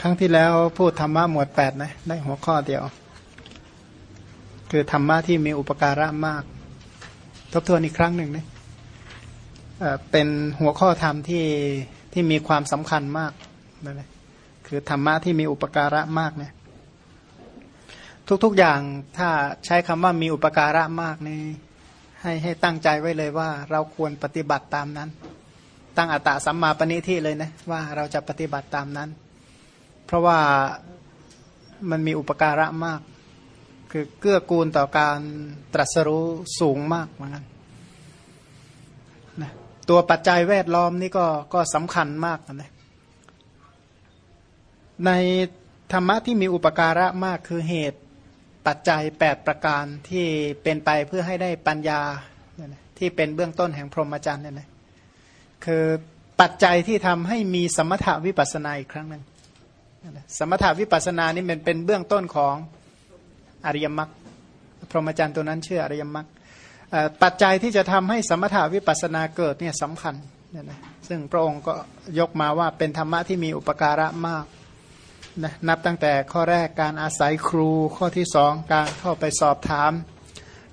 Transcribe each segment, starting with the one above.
ครั้งที่แล้วพูดธรรมะหมวดแปดนะได้หัวข้อเดียว คือธรรมะที่มีอุปการะมาก ทบทวนอีกครั้งหนึ่งนะเป็นหัวข้อธรรมที่ที่มีความสำคัญมากนั่นแหละคือธรรมะที่มีอุปการะมากเนี่ยทุกๆอย่างถ้าใช้คำว่ามีอุปการะมากนี่ให้ให้ตั้งใจไว้เลยว่า เราควรปฏิบัติตามนั้น ตั้งอัตตาสัมมาปณิที่เลยนะว่าเราจะปฏิบัติตามนั้น เพราะว่ามันมีอุปการะมาก คือเกื้อกูลต่อการตรัสรู้สูงมากเหมือนกันนะตัวปัจจัยแวดล้อมนี่ก็ก็สำคัญมากนะในธรรมะที่มีอุปการะมากคือเหตุปัจจัย 8 ประการที่เป็นไปเพื่อให้ได้ปัญญาที่เป็นเบื้องต้นแห่งพรหมจรรย์เนี่ยนะคือปัจจัยที่ทำให้มีสมถาวิปัสนาอีกครั้งหนึ่ง สมถาวิปัสนานี่มันเป็นเบื้องต้นของอริยมรรคพรหมจรรย์ตัวนั้นชื่ออริยมรรคปัจจัยที่จะทำให้สมถาวิปัสนาเกิดเนี่ยสำคัญเนี่ยนะซึ่งพระองค์ก็ยกมาว่าเป็นธรรมะที่มีอุปการะมากนะนับตั้งแต่ข้อแรกการอาศัยครู ข้อที่สองการเข้าไปสอบถาม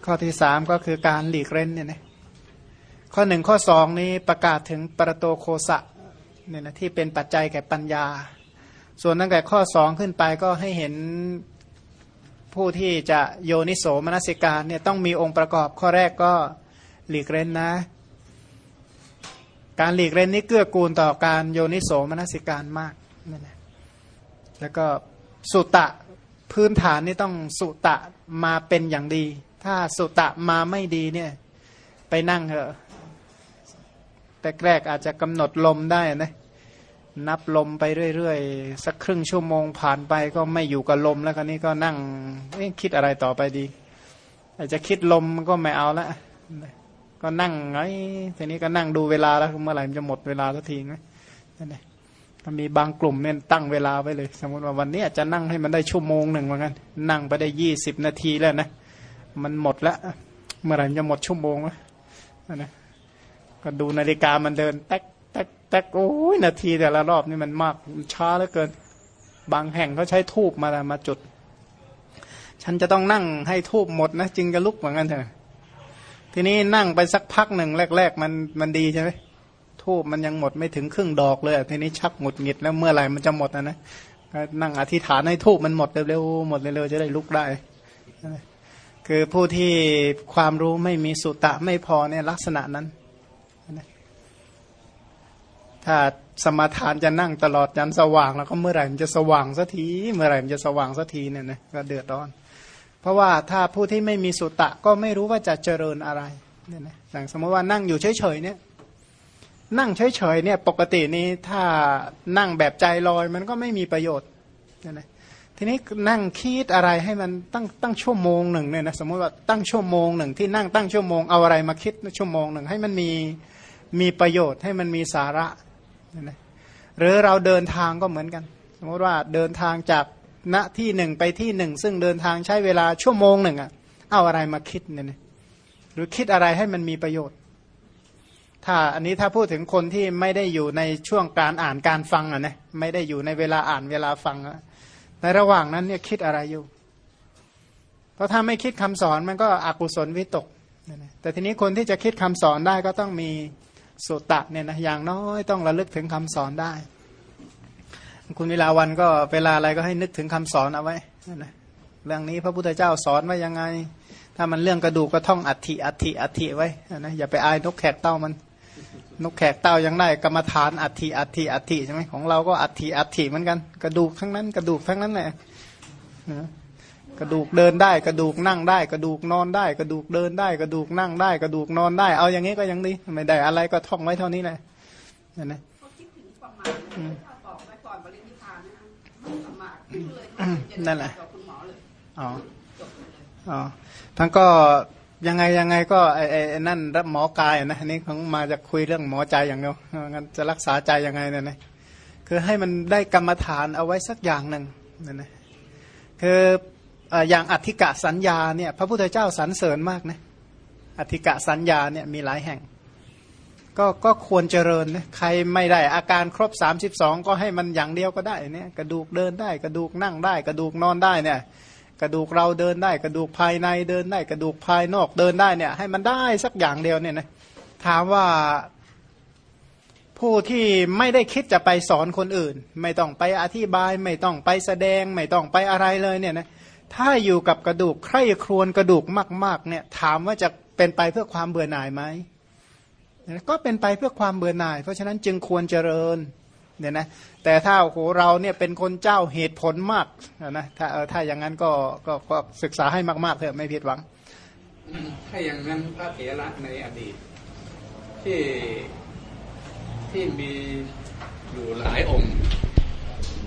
ข้อที่สามก็คือการหลีกเล่นเนี่ยนะข้อหนึ่งข้อสองนี้ประกาศถึงปรโตโคสะเนี่ยนะที่เป็นปัจจัยแก่ปัญญา ส่วนตั้งแต่ข้อสองขึ้นไปก็ให้เห็นผู้ที่จะโยนิโสมนสิการเนี่ยต้องมีองค์ประกอบข้อแรกก็หลีกเล่นนะ การหลีกเล่นนี้เกื้อกูลต่อการโยนิโสมนสิการมากนั่นแหละแล้วก็สุตะพื้นฐานนี่ต้องสุตะมาเป็นอย่างดี ถ้าสุตะมาไม่ดีเนี่ยไปนั่งเถอะแต่แรกอาจจะกำหนดลมได้นะ นับลมไปเรื่อยๆ สักครึ่งชั่วโมงผ่านไปก็ไม่อยู่กับลมแล้วครนี้ก็นั่งคิดอะไรต่อไปดี อาจจะคิดลมก็ไม่เอาละก็นั่งไงทีนี้ก็นั่งดูเวลาแล้วเมื่อไหร่มันจะหมดเวลาสักทีไหมนั่นเองมีบางกลุ่มเนี่ยตั้งเวลาไว้เลย สมมติว่าวันนี้จะนั่งให้มันได้ชั่วโมงหนึ่งเหมือนกันนั่งไปได้ยี่สิบนาทีแล้วนะมันหมดล้วเมื่อไหร่จะหมดชั่วโมงวะนะก็ดูนาฬิกามันเดินแต๊ก แต๊กแต๊กโอ้ยนาทีแต่ละรอบนี่มันมากช้าเหลือเกิน บางแห่งเขาใช้ทูบมามาจุด ฉันจะต้องนั่งให้ทูบหมดนะจึงจะลุกเหมือนกันเถอะทีนี้นั่งไปสักพักหนึ่งแรก ๆ มันมันดีใช่ไหมทูบมันยังหมดไม่ถึงครึ่งดอกเลยทีนี้ชักหงุดหงิดแล้วเมื่อไหร่มันจะหมดนะนะนั่งอธิษฐานให้ทูบมันหมดเร็วๆหมดเร็วๆจะได้ลุกได้คือผู้ที่ความรู้ไม่มีสุตะไม่พอเนี่ยลักษณะนั้น ถ้าสมาทานจะนั่งตลอดยันสว่างแล้วก็เมื่อไหร่มันจะสว่างสักทีเมื่อไหร่มันจะสว่างสักทีเนี่ยนะก็เดือดร้อน เพราะว่าถ้าผู้ที่ไม่มีสุตะก็ไม่รู้ว่าจะเจริญอะไรเนี่ยนะอย่างสมมติว่านั่งอยู่เฉยๆเนี่ยนั่งเฉยๆเนี่ยปกตินี้ถ้านั่งแบบใจลอยมันก็ไม่มีประโยชน์เนี่ยนะทีนี้นั่งคิดอะไรให้มันตั้งตั้งชั่วโมงหนึ่งเนี่ยนะสมมติว่าตั้งชั่วโมงหนึ่งที่นั่งตั้งชั่วโมงเอาอะไรมาคิดชั่วโมงหนึ่งให้มันมีมีประโยชน์ให้มันมีสาระ หรือเราเดินทางก็เหมือนกัน สมมติว่าเดินทางจากณที่หนึ่งไปที่หนึ่งซึ่งเดินทางใช้เวลาชั่วโมงหนึ่งอะเอาอะไรมาคิดเนี่ยหรือคิดอะไรให้มันมีประโยชน์ ถ้าอันนี้ถ้าพูดถึงคนที่ไม่ได้อยู่ในช่วงการอ่านการฟังอะนะไม่ได้อยู่ในเวลาอ่านเวลาฟังอะในระหว่างนั้นเนี่ยคิดอะไรอยู่ เพราะถ้าไม่คิดคำสอนมันก็อกุศลวิตกแต่ทีนี้คนที่จะคิดคำสอนได้ก็ต้องมี สุตะเนี่ยนะอย่างน้อยต้องระลึกถึงคำสอนได้ คุณเวลาวันก็เวลาอะไรก็ให้นึกถึงคำสอนเอาไว้นะเรื่องนี้พระพุทธเจ้าสอนว่ายังไง ถ้ามันเรื่องกระดูกก็ท่องอัฐิอัฐิอัฐิไว้นะอย่าไปอายนกแขกเต้ามัน นกแขกเต้ายังได้กรรมฐานอัฐิอัฐิอัฐิใช่ไหมของเราก็อัฐิอัฐิเหมือนกัน กระดูกทั้งนั้น กระดูกทั้งนั้นแหละ กระดูกเดินได้ กระดูกนั่งได้ กระดูกนอนได้ กระดูกเดินได้ กระดูกนั่งได้ กระดูกนอนได้ เอาอย่างนี้ก็ยังดีไม่ได้อะไรก็ท่องไว้เท่านี้แหละเห็นไหมนั่นแหละอ๋ออ๋อทั้งก็ยังไงยังไงก็ไอ้ไอ้นั่นรับหมอกายนะนี่ของมาจะคุยเรื่องหมอใจอย่างเดียวงั้นจะรักษาใจยังไงเนี่ยนะคือให้มันได้กรรมฐานเอาไว้สักอย่างหนึ่งนั่นนะคือ อย่างอธิกะสัญญาเนี่ยพระพุทธเจ้าสรรเสริญมากนะอธิกะสัญญาเนี่ยมีหลายแห่ง ก็ก็ควรเจริญนะใครไม่ได้อาการครบ 32 ก็ให้มันอย่างเดียวก็ได้เนี่ยกระดูกเดินได้ กระดูกนั่งได้ กระดูกนอนได้เนี่ยกระดูกเราเดินได้ กระดูกภายในเดินได้ กระดูกภายนอกเดินได้เนี่ยให้มันได้สักอย่างเดียวเนี่ยนะถามว่าผู้ที่ไม่ได้คิดจะไปสอนคนอื่น ไม่ต้องไปอธิบาย ไม่ต้องไปแสดง ไม่ต้องไปอะไรเลยเนี่ยนะ ถ้าอยู่กับกระดูกใคร่ครวญกระดูกมาก ๆ เนี่ย ถามว่าจะเป็นไปเพื่อความเบื่อหน่ายไหมก็เป็นไปเพื่อความเบื่อหน่าย เพราะฉะนั้นจึงควรเจริญเนี่ยนะแต่ถ้าโอ้โหเราเนี่ยเป็นคนเจ้าเหตุผลมากนะถ้าถ้าอย่างนั้นก็ก็ก็ศึกษาให้มากๆเถอะไม่ผิดหวัง ถ้าอย่างนั้นพระเถระในอดีต ที่ที่มีอยู่หลายองค์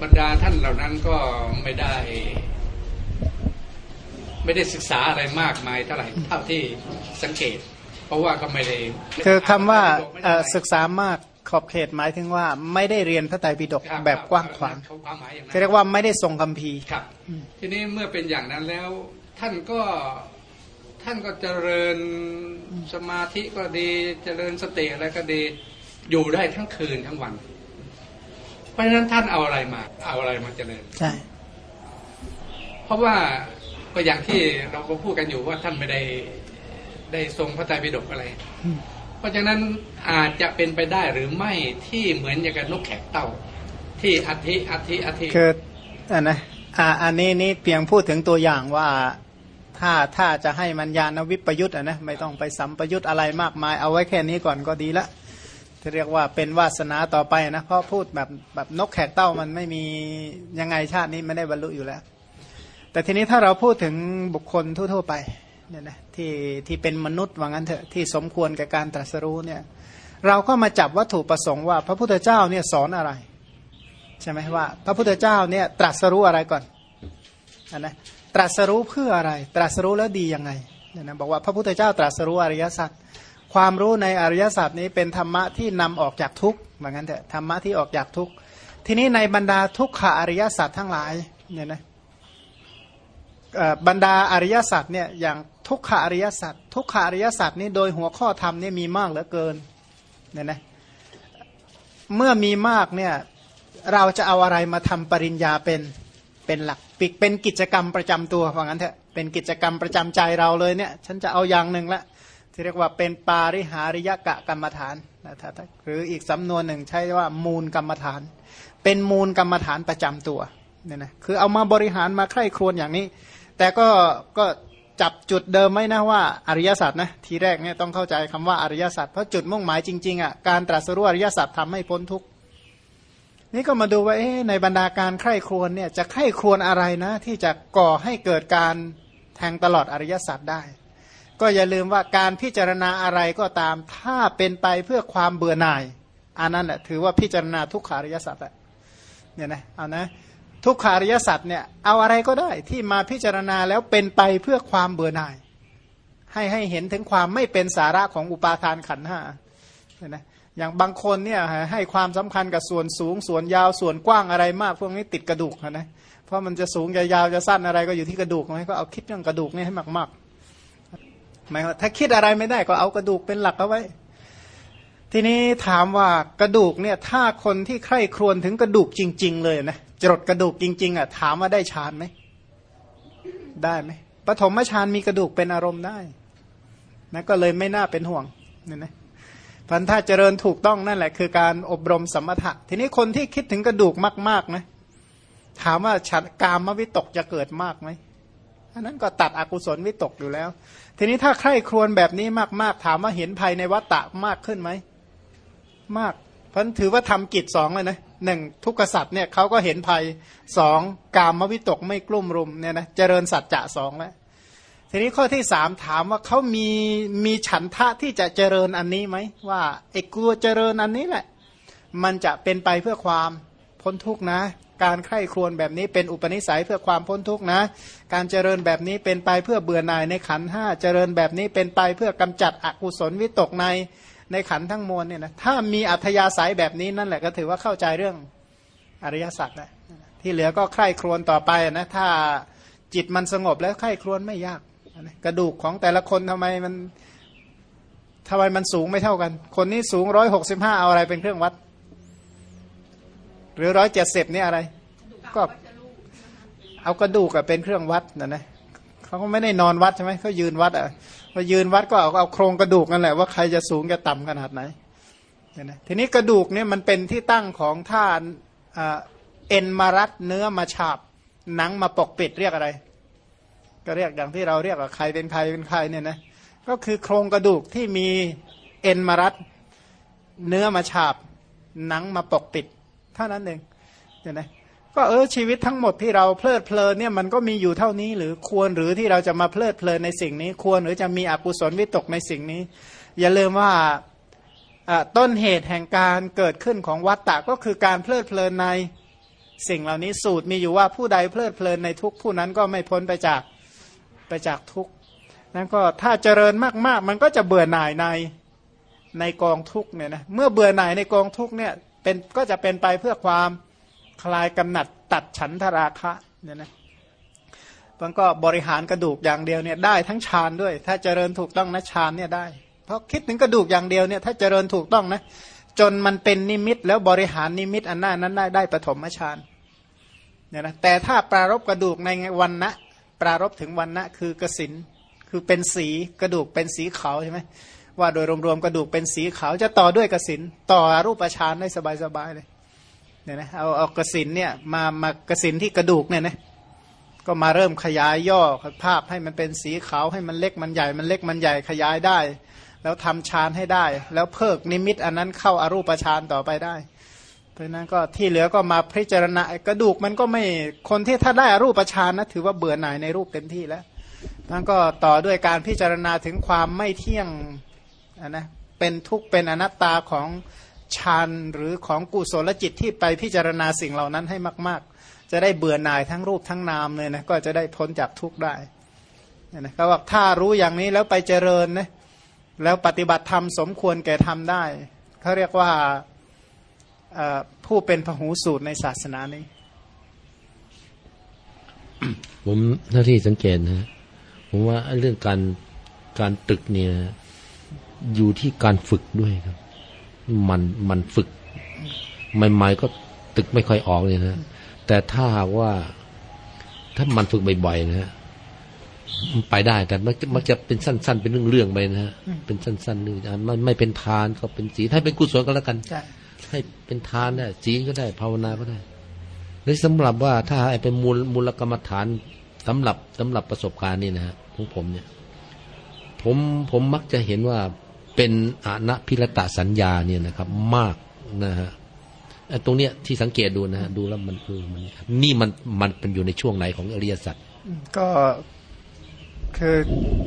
บรรดาท่านเหล่านั้นก็ไม่ได้ ไม่ได้ศึกษาอะไรมากมายเท่าไหร่เท่าที่สังเกต เพราะว่าก็ไม่ได้คือคำว่าไม่เอ่ได้อศึกษามากขอบเขตหมายถึงว่าไม่ได้เรียนพระไตรปิฎกครัแบบกว้างขวางเขความหมายอย่างนั้นเรียกว่าไม่ได้ทรงคัมภีร์ครับ ทีนี้เมื่อเป็นอย่างนั้นแล้วท่านก็ท่านก็เจริญสมาธิก็ดีเจริญสติอะไรก็ดีอยู่ได้ทั้งคืนทั้งวัน เพราะฉะนั้นท่านเอาอะไรมา เอาอะไรมาเจริญใช่เพราะว่า ก็อย่างที่เราก็พูดกันอยู่ว่าท่านไม่ได้ได้ทรงพระไตรปิฎกอะไรอืมเพราะฉะนั้นอาจจะเป็นไปได้หรือไม่ที่เหมือนอย่างกับนกแขกเต่า ที่อาทิอาทิอาทิคืออันนะอ่าอันนี้นี่เพียงพูดถึงตัวอย่างว่าถ้าถ้าจะให้มันญาณวิปยุทธ์อะนะไม่ต้องไปสัมปยุทธ์อะไรมากมาย เอาไว้แค่นี้ก่อนก็ดีละที่เรียกว่าเป็นวาสนาต่อไปนะเพราะพูดแบบแบบนกแขกเต้ามันไม่มียังไงชาตินี้ไม่ได้บรรลุอยู่แล้ว แต่ทีนี้ถ้าเราพูดถึงบุคคลทั่ว ๆ ไปเนี่ยนะที่ที่เป็นมนุษย์ว่างั้นเถอะที่สมควรกับการตรัสรู้เนี่ยเราก็มาจับวัตถุประสงค์ว่า พระพุทธเจ้าเนี่ยสอนอะไรใช่ไหมว่า พระพุทธเจ้าเนี่ยตรัสรู้อะไรก่อนอนนะตรัสรู้เพื่ออะไร ตรัสรู้แล้วดียังไงเนี่ยนะบอกว่าพระพุทธเจ้าตรัสรู้อริยสัจความรู้ในอริยสัจนี้เป็นธรรมะที่นำออกจากทุกข์ว่างั้นเถอะธรรมะที่ออกจากทุกข์ทีนี้ในบรรดาทุกขอริยสัจทั้งหลายเนี่ยนะ บรรดาอริยสัจเนี่ยอย่างทุกขอริยสัจทุกขอริยสัจนี้โดยหัวข้อธรรมเนี่ยมีมากเหลือเกินเนี่ยนะเมื่อมีมากเนี่ยเราจะเอาอะไรมาทำปริญญาเป็นเป็นหลักปิกเป็นกิจกรรมประจำตัวว่างั้นเถอะเป็นกิจกรรมประจำใจเราเลยเนี่ยฉันจะเอาอย่างหนึ่งละที่เรียกว่าเป็นปาริหาริยกะกรรมฐานนะถ้าหรืออีกสำนวนหนึ่งใช้ว่ามูลกรรมฐาน เป็นมูลกรรมฐานประจำตัวเนี่ยนะคือเอามาบริหารมาใคร่ครวญอย่างนี้ แต่ก็ก็จับจุดเดิมไว้นะว่าอริยสัจนะทีแรกเนี่ยต้องเข้าใจคำว่าอริยสัจเพราะจุดมุ่งหมายจริงๆอะการตรัสรู้อริยสัจทำให้พ้นทุกข์นี่ก็มาดูว่าในบรรดาการใคร่ครวญเนี่ยจะใคร่ครวญอะไรนะ ที่จะก่อให้เกิดการแทงตลอดอริยสัจได้ ก็อย่าลืมว่าการพิจารณาอะไรก็ตาม ถ้าเป็นไปเพื่อความเบื่อหน่ายอันนั้นแหละถือว่าพิจารณาทุกขาริยสัจอะเนี่ยนะเอานะ ทุกขาริยสัจเนี่ยเอาอะไรก็ได้ที่มาพิจารณาแล้วเป็นไปเพื่อความเบื่อหน่าย ให้ให้เห็นถึงความไม่เป็นสาระของอุปาทานขันห้าเห็นไหมอย่างบางคนเนี่ยให้ความสำคัญกับส่วนสูงส่วนยาวส่วนกว้างอะไรมาก พวกนี้ติดกระดูกนะเพราะมันจะสูงจะยาวจะสั้นอะไรก็อยู่ที่กระดูกไหมก็เอาคิดเรื่องกระดูกนี่ให้มากๆหมายว่าถ้าคิดอะไรไม่ได้ก็เอากระดูกเป็นหลักเอาไว้ ทีนี้ถามว่ากระดูกเนี่ยถ้าคนที่ใคร่ครวญถึงกระดูกจริง ๆ เลยนะ จรดกระดูกจริง ๆอะถามว่าได้ฌานไหมได้ไหมปฐมฌานมีกระดูกเป็นอารมณ์ได้นะก็เลยไม่น่าเป็นห่วงเนี่ยนะพันถ้าเจริญถูกต้องนั่นแหละ คือการอบรมสมถะ ทีนี้คนที่คิดถึงกระดูกมาก ๆนะถามว่าฉันกามวิตกจะเกิดมากไหมอันนั้นก็ตัดอกุศลวิตกอยู่แล้ว ทีนี้ถ้าใคร่ครวญแบบนี้มาก ๆ ถามว่าเห็นภัยในวัฏฏะมากขึ้นไหมมาก เพราะถือว่าทำกิจสองเลยนะหนึ่งทุกขสัตว์เนี่ยเขาก็เห็นภัยสองกามวิตกไม่กลุ่มรุมเนี่ยนะเจริญสัจจะสองแล้วทีนี้ข้อที่สามถามว่าเขามีมีฉันทะที่จะเจริญอันนี้ไหมว่าไอ้กลัวเจริญอันนี้แหละ มันจะเป็นไปเพื่อความพ้นทุกข์นะ การใคร่ครวญแบบนี้เป็นอุปนิสัยเพื่อความพ้นทุกข์นะ การเจริญแบบนี้เป็นไปเพื่อเบื่อหน่ายในขันห้าเจริญแบบนี้เป็นไปเพื่อกำจัดอกุศลวิตกใน ในขันทั้งมวลเนี่ยนะถ้ามีอัธยาศัยแบบนี้นั่นแหละก็ถือว่าเข้าใจเรื่องอริยสัจนะที่เหลือก็ใคร่ครวญต่อไปนะถ้าจิตมันสงบแล้วใคร่ครวญไม่ยากกระดูกของแต่ละคนทำไมมันทำไมมันสูงไม่เท่ากัน คนนี้สูงร้อยหกสิบห้าเอาอะไรเป็นเครื่องวัด หรือร้อยเจ็ดสิบนี่อะไร ก็เอากระดูกเป็นเครื่องวัดนะนะเขาก็ไม่ได้นอนวัดใช่ไหมเขายืนวัดอะ พอยืนวัดก็เอาเอาโครงกระดูกนั่นแหละว่าใครจะสูงจะต่ำขนาดไหนเนี่ยนะทีนี้กระดูกเนี่ยมันเป็นที่ตั้งของท่าเอ็นมารัดเนื้อมาฉาบ หนังมาปกปิดเรียกอะไร ก็เรียกอย่างที่เราเรียกว่าใครเป็นใครเป็นใครเนี่ยนะก็คือโครงกระดูกที่มีเอ็นมารัดเนื้อมาฉาบ หนังมาปกปิด เท่านั้นเองเห็นไหม ก็เออชีวิตทั้งหมดที่เราเพลิดเพลินเนี่ยมันก็มีอยู่เท่านี้ หรือควรหรือที่เราจะมาเพลิดเพลินในสิ่งนี้ ควรหรือจะมีอกุศลวิตกในสิ่งนี้ อย่าลืมว่าต้นเหตุแห่งการเกิดขึ้นของวัตตะก็คือการเพลิดเพลินในสิ่งเหล่านี้สูตรมีอยู่ว่าผู้ใดเพลิดเพลินในทุกผู้นั้นก็ไม่พ้นไปจากไปจากทุกนั้นก็ถ้าเจริญมากๆ มันก็จะเบื่อหน่ายในในกองทุกเนี่ยนะเมื่อเบื่อหน่ายในกองทุกเนี่ยเป็นก็จะเป็นไปเพื่อความ คลายกำหนัดตัดฉันทราคะเนี่ยนะมันก็บริหารกระดูกอย่างเดียวเนี่ยได้ทั้งฌานด้วย ถ้าเจริญถูกต้องนะฌานเนี่ยได้ เพราะคิดถึงกระดูกอย่างเดียวเนี่ยถ้าเจริญถูกต้องนะจนมันเป็นนิมิตแล้วบริหารนิมิตอันนั้นนั้นได้ได้ปฐมฌานเนี่ยนะแต่ถ้าปรารบกระดูกในวันนะปรารบถึงวันนะคือกสินคือเป็นสีกระดูกเป็นสีขาวใช่ไหมว่าโดยรวมๆกระดูกเป็นสีขาวจะต่อด้วยกสินต่อรูปฌานได้สบายๆเลย เนี่ยนะเอาเอากสินเนี่ยมามากสินที่กระดูกเนี่ยนะก็มาเริ่มขยายย่อภาพให้มันเป็นสีขาวให้มันเล็กมันใหญ่มันเล็กมันใหญ่ขยายได้ แล้วทำฌานให้ได้ แล้วเพิกนิมิตอันนั้นเข้าอารูปฌานต่อไปได้เพราะนั้นก็ที่เหลือก็มาพิจารณากระดูกมันก็ไม่คนที่ถ้าได้อารูปฌานนะถือว่าเบื่อหน่ายในรูปเต็มที่แล้วนั่นก็ต่อด้วยการพิจารณาถึงความไม่เที่ยงนะเป็นทุกข์เป็นอนัตตาของ ฌานหรือของกุศลจิตที่ไปพิจารณาสิ่งเหล่านั้นให้มาก ๆ จะได้เบื่อหน่ายทั้งรูปทั้งนามเลยนะก็จะได้พ้นจากทุกข์ได้นะเขาบอกถ้ารู้อย่างนี้แล้วไปเจริญนะแล้วปฏิบัติธรรมสมควรแก่ทำได้เขาเรียกว่าผู้เป็นพหูสูตรในศาสนานี้ ผมหน้าที่สังเกตนะผมว่าเรื่องการการตึกเนี่ย อยู่ที่การฝึกด้วยครับ มันมันฝึกใหม่ๆก็ตึกไม่ค่อยออกเลยนะแต่ถ้าหากว่า ถ้ามันฝึกบ่อยๆนะฮะมันไปได้แต่มันมันจะเป็นสั้น ๆ เป็นเรื่องๆไปนะฮะเป็นสั้นๆนึงมันไม่เป็นทานก็เป็นสีถ้าเป็นกุศลก็แล้วกันให้เป็นทานได้สีก็ได้ภาวนาก็ได้ในสำหรับว่าถ้าไอ้เป็นมูลมูลกรรมฐานสำหรับสำหรับประสบการณ์นี่นะฮะของผมเนี่ย ผมผมมักจะเห็นว่า เป็นอนัพิรตสัญญาเนี่ยนะครับ มากนะฮะตรงเนี้ยที่สังเกตดูนะฮะดูแล้วมันเออมันนี่มันมันเป็นอยู่ในช่วงไหนของอริยสัจก็คือ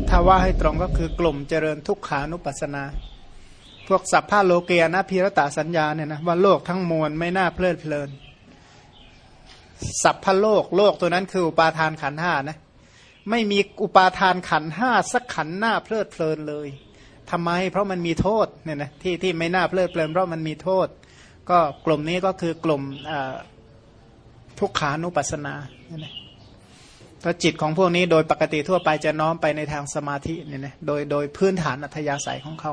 ถ้าว่าให้ตรงก็คือกลุ่มเจริญทุกขานุปัสสนา พวกสัพพะโลเกียนะพิรตสัญญาเนี่ยนะว่าโลกทั้งมวลไม่น่าเพลิดเพลิน สัพพะโลกโลกตัวนั้นคืออุปาทานขันห้านะไม่มีอุปาทานขันห้าสักขันหน้าเพลิดเพลินเลย ทำไม เพราะมันมีโทษเนี่ยนะที่ที่ไม่น่าเพลิดเพลินเพราะมันมีโทษ ก็กลุ่มนี้ก็คือกลุ่มทุกขานุปัสสนาเนี่ยนะเพราะจิตของพวกนี้โดยปกติทั่วไปจะน้อมไปในทางสมาธิเนี่ยนะโดยโดยพื้นฐานอัธยาศัยของเขา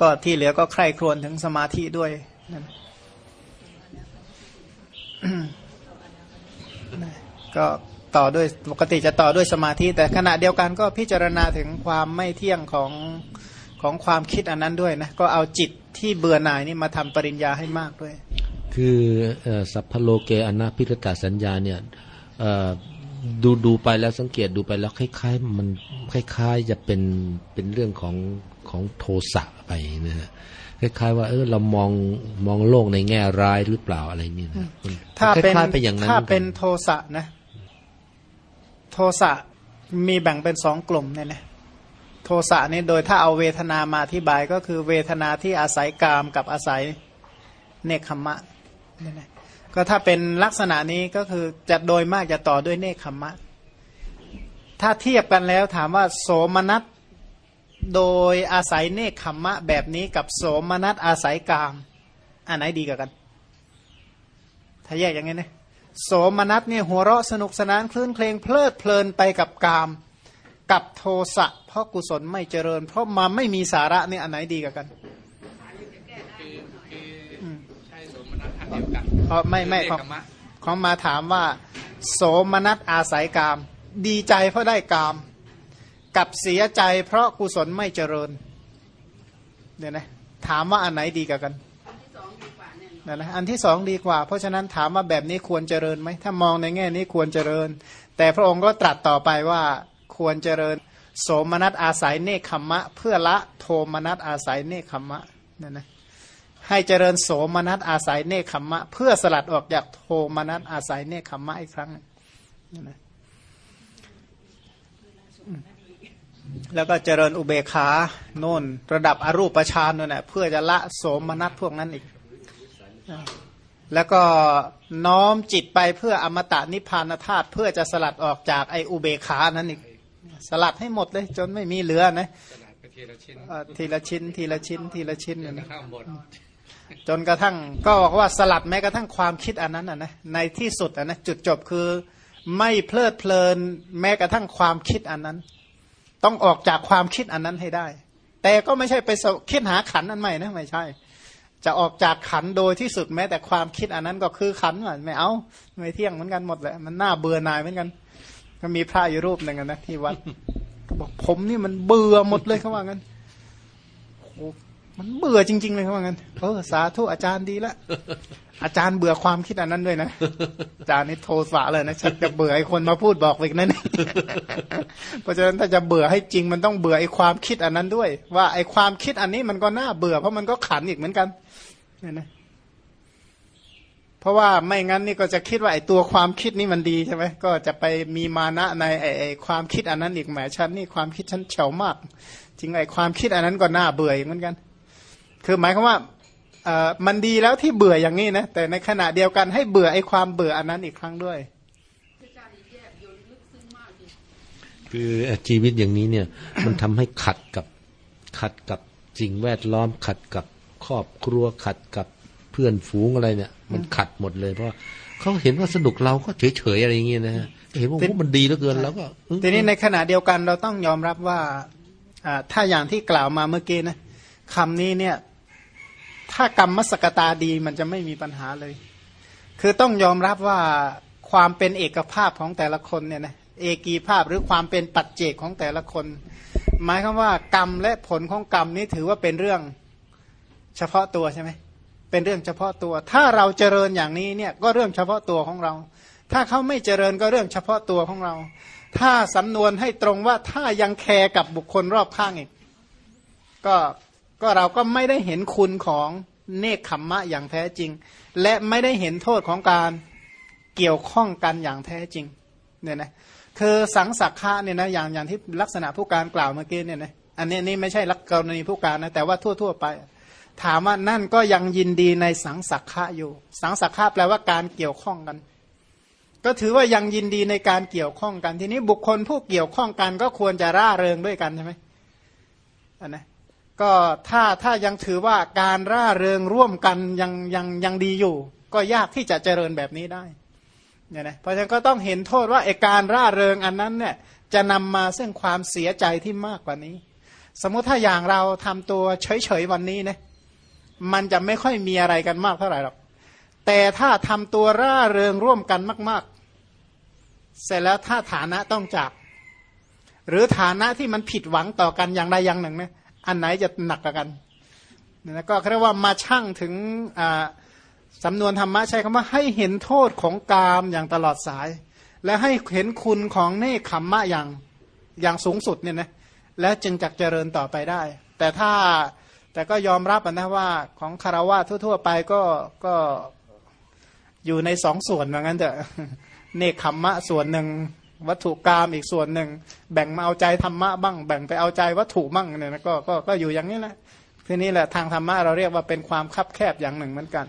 ก็ที่เหลือก็ใคร่ครวญถึงสมาธิด้วยนะก็ ต่อด้วยปกติจะต่อด้วยสมาธิ แต่ขณะเดียวกันก็พิจารณาถึงความไม่เที่ยงของของความคิดอันนั้นด้วยนะก็เอาจิตที่เบื่อหน่ายนี่มาทำปริญญาให้มากด้วย คือสัพพโลเกอนาพิรตาสัญญาเนี่ยดูดูไปแล้วสังเกตดูไปแล้วคล้ายๆมันคล้ายๆจะเป็นเป็นเรื่องของของโทสะไปนะฮะคล้ายๆว่าเออเรามองมองโลกในแง่ร้ายหรือเปล่าอะไรนี่นะถ้าเป็นถ้าเป็นโทสะนะโทสะมีแบ่งเป็นสองกลุ่มเนี่ยนะโทสะนี่โดยถ้าเอาเวทนามาอธิบายก็คือเวทนาที่อาศัยกามกับอาศัยเนคขมะเนี่ยนะก็ถ้าเป็นลักษณะนี้ก็คือจะโดยมากจะต่อด้วยเนคขมะ ถ้าเทียบกันแล้วถามว่าโสมนัสโดยอาศัยเนคขมะแบบนี้กับโสมนัสอาศัยกาม อันไหนดีกว่ากัน ถ้าแยกอย่างนี้นะ โสมนัสเนี่ยหัวเราะสนุกสนานคลื่นเพลงเพลิดเพลินไปกับกาม กับโทสะเพราะกุศลไม่เจริญ เพราะมาไม่มีสาระเนี่ยอันไหนดีกับกันคือคือใช่สมนัตอันเดียวกันเพราะไม่ไม่คือของเนกขมะของมาถามว่า โสมนัสอาศัยกาม ดีใจเพราะได้กาม กับเสียใจเพราะกุศลไม่เจริญ เนี่ยนะถามว่าอันไหนดีกับกัน นั่นะอันที่สองดีกว่า เพราะฉะนั้นถามว่าแบบนี้ควรเจริญไหมถ้ามองในแง่นี้ควรเจริญ แต่พระองค์ก็ตรัสต่อไปว่าควรเจริญ โสมนัสอาศัยเนคขมะ เพื่อละโทมนัสอาศัยเนคขมะนั่นนะให้เจริญโสมนัสอาศัยเนคขมะ เพื่อสลัดออกจากโทมนัสอาศัยเนคขมะอีกครั้งนั่นนะแล้วก็เจริญอุเบกขาโน่นระดับอรูปฌานนั่นแหละเพื่อจะละโสมนัสพวกนั้นอีก แล้วก็น้อมจิตไปเพื่ออมตะนิพพานธาตุเพื่อจะสลัดออกจากไออุเบกขานั้นอีกสลัดให้หมดเลย จนไม่มีเหลือนะกระดาษไปทีละชิ้นเอ่อทีละชิ้นทีละชิ้นทีละชิ้นจเนี่ยนกนะระทั่งหมดจนกระทั่งก็บอกว่าสลัดแม้กระทั่งความคิดอันนั้นนะนะในที่สุดอะนะจุดจบคือไม่เพลิดเพลินแม้กระทั่งความคิดอันนั้น ต้องออกจากความคิดอันนั้นให้ได้ แต่ก็ไม่ใช่ไปสคิดหาขันอันใหม่นะไม่ใช่ จะออกจากขันโดยที่สุดแม้แต่ความคิดอันนั้นก็คือขันอะไม่เอาไม่เที่ยงเหมือนกันหมดแหละมันน่าเบื่อหน่ายเหมือนกัน ก็มีพระอยู่รูปหนึ่งอะนะที่วัดบอกผมนี่มันเบื่อหมดเลยเขาว่างั้นโอ้โห มันเบื่อจริง ๆ เลยเขาว่างั้นเออสาธุอาจารย์ดีละอาจารย์เบื่อความคิดอันนั้นด้วยนะอาจารย์นี่โทสะเลยนะฉันจะเบื่อไอ้คนมาพูดบอกอีกนั่นเพราะฉะนั้นถ้าจะเบื่อให้จริงมันต้องเบื่อไอ้ความคิดอันนั้นด้วย ว่าไอ้ความคิดอันนี้มันก็น่าเบื่อ เพราะมันก็ขันอีกเหมือนกันเนี่ยนะเพราะว่าไม่งั้นนี่ก็จะคิดว่าไอ้ตัวความคิดนี่มันดีใช่ไหมก็จะไปมีมานะในไอ้ไอ้ความคิดอันนั้นอีกแหมฉันนี่ความคิดฉันเฉามาก จริงไอ้ความคิดอันนั้นก็น่าเบื่ออีกเหมือนกัน คือหมายความว่าเอ่อมันดีแล้วที่เบื่ออย่างนี้นะ แต่ในขณะเดียวกันให้เบื่อไอ้ความเบื่ออันนั้นอีกครั้งด้วยคือชีวิตอย่างนี้เนี่ย มันทำให้ขัดกับขัดกับสิ่งแวดล้อม ขัดกับครอบครัวขัดกับเพื่อนฝูงอะไรเนี่ย มันขัดหมดเลยเพราะเขาเห็นว่าสนุกเราก็เฉยๆอะไรอย่างเงี้ยนะฮะเห็นว่าโอ้โหมันดีเหลือเกินแล้วก็เออทีนี้ในขณะเดียวกันเราต้องยอมรับว่าอ่าถ้าอย่างที่กล่าวมาเมื่อกี้นะคำนี้เนี่ย ถ้ากรรมมสกตาดีมันจะไม่มีปัญหาเลย คือต้องยอมรับว่าความเป็นเอกภาพของแต่ละคนเนี่ยนะเอกีภาพหรือความเป็นปัจเจกของแต่ละคน หมายความว่ากรรมและผลของกรรมนี้ถือว่าเป็นเรื่องเฉพาะตัวใช่ไหมเป็นเรื่องเฉพาะตัว ถ้าเราเจริญอย่างนี้เนี่ยก็เรื่องเฉพาะตัวของเรา ถ้าเขาไม่เจริญก็เรื่องเฉพาะตัวของเรา ถ้าสำนวนให้ตรงว่าถ้ายังแคร์กับบุคคลรอบข้างอีก ก็ ก็เราก็ไม่ได้เห็นคุณของเนคขมมะอย่างแท้จริง และไม่ได้เห็นโทษของการเกี่ยวข้องกันอย่างแท้จริงเนี่ยนะคือสังสักขะเนี่ยนะอย่างอย่างที่ลักษณะผู้การกล่าวเมื่อกี้เนี่ยนะอันนี้นี่ไม่ใช่ลักกรณีผู้การนะแต่ว่าทั่ว ๆ ไป ถามว่านั่นก็ยังยินดีในสังสักขะอยู่ สังสักขะแปลว่าการเกี่ยวข้องกัน ก็ถือว่ายังยินดีในการเกี่ยวข้องกัน ทีนี้บุคคลผู้เกี่ยวข้องกันก็ควรจะร่าเริงด้วยกันใช่ไหมอันนะ ก็ถ้าถ้ายังถือว่าการร่าเริงร่วมกันยังยังยังดีอยู่ ก็ยากที่จะเจริญแบบนี้ได้เนี่ยนะเพราะฉะนั้นก็ต้องเห็นโทษว่าไอการร่าเริงอันนั้นเนี่ยจะนำมาซึ่งความเสียใจที่มากกว่านี้ สมมุติถ้าอย่างเราทำตัวเฉยๆวันนี้นะมันจะไม่ค่อยมีอะไรกันมากเท่าไหร่หรอกแต่ถ้าทำตัวร่าเริงร่วมกันมาก ๆ เสร็จแล้วถ้าฐานะต้องจาก หรือฐานะที่มันผิดหวังต่อกันอย่างใดอย่างหนึ่งนะ อันไหนจะหนักกว่ากันนะก็เรียกว่ามาชั่งถึงสำนวนธรรมะใช้คำว่าให้เห็นโทษของกามอย่างตลอดสาย และให้เห็นคุณของเนคขมมะอย่างอย่างสูงสุดเนี่ยนะแล้วจึงจักเจริญต่อไปได้ แต่ถ้าแต่ก็ยอมรับนะว่าของคารวะทั่ว ๆ ไปก็ก็อยู่ในสองส่วนเหมือนกันเถอะเนคขมมะส่วนหนึ่ง วัตถุกรรมอีกส่วนหนึ่ง แบ่งมาเอาใจธรรมะบ้าง แบ่งไปเอาใจวัตถุบ้างเนี่ยนะก็ก็ก็อยู่อย่างนี้แหละทีนี้แหละทางธรรมะเราเรียกว่าเป็นความคับแคบอย่างหนึ่งเหมือนกัน